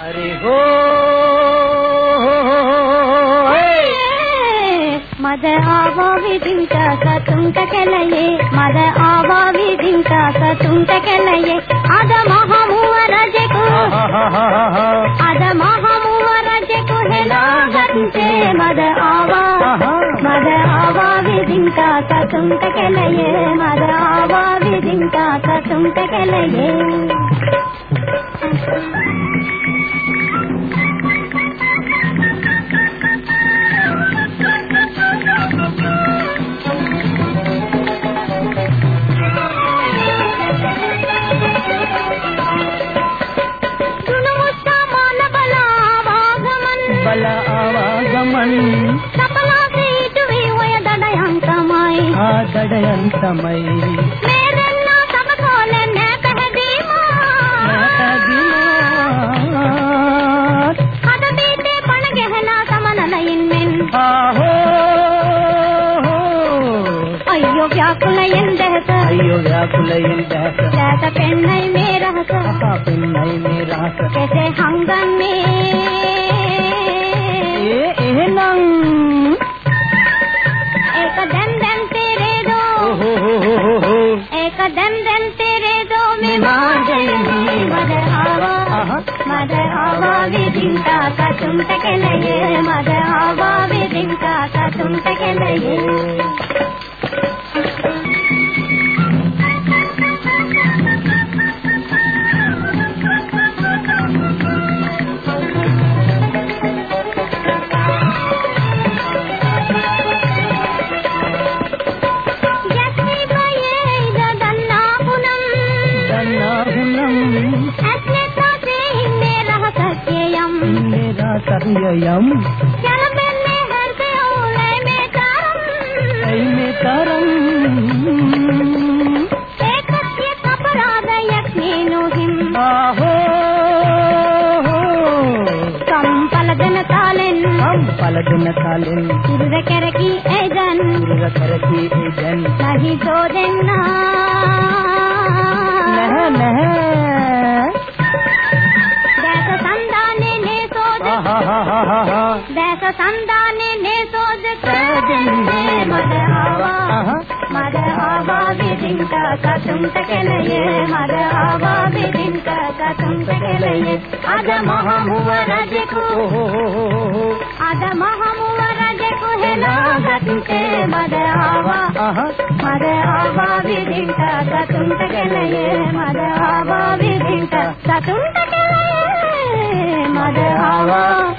अरे हो ಮದ ಆವಾವಿ ದಿಂಕ ಸತುಂಟ ಕೆಲಯೆ ಮದ ಆವಾವಿ ದಿಂಕ ಸತುಂಟ ಕೆಲಯೆ ಅದ ಮಹಾಮೂವರ ಜೆಕು ಅದ ಮಹಾಮೂವರ ಜೆಕು ಹೆಲಾಗಂತೆ ಮದ ಆವಾ ಮದ ಆವಾವಿ ದಿಂಕ ಸತುಂಟ ಕೆಲಯೆ ಮದ ಆವಾವಿ ದಿಂಕ ಸತುಂಟ ಕೆಲಯೆ ಆ ದಡಯಂತಮೈ ಮೇರೆಲ್ಲ ಸಬಕೋಲೆ ನೆಕಹದೀಮಾ ಹದ ಬೀತೆ ಪಣಗೆ ಹೆಲ ಸಮನಲ ಇನ್ಮೆನ್ ಆಹೋ ಅಯ್ಯೋ ವ್ಯಾಕುಲ ಎಂದೆಹಸ ಅಯ್ಯೋ ವ್ಯಾಕುಲ ಎಂದಾಸ ದಾತ ಪೆಣ್ಣೈ ಮೇರಹಸ ಪೆನ್ನೈ ಮೇರಾಸ ಕೆಸೆ ಹಂಗನ್ ಮೇ में माँ गई मदर हवा। मदर हवा विधिंका का तुम तक लये मदर हवा विधिंका का तुम तक लये சரியயம் கைமே கரம் ஆஹோ పలగన కాలెన్ కుర్ర కరకి ఏజన్ కుర్ర కరకి ఏజన్ నహి జోదెన్ तो संदाने ने सोच कर दिन में मर हवा मर हवा भी दिन का कसम तकलिए मर हवा भी दिन का कसम तकलिए आद महमुआ रज को। आद महमुआ रज को है लागत से। मर हवा मर हवा भी का कसम तकलिए मर हवा भी दिन का कसम तकलिए मर हवा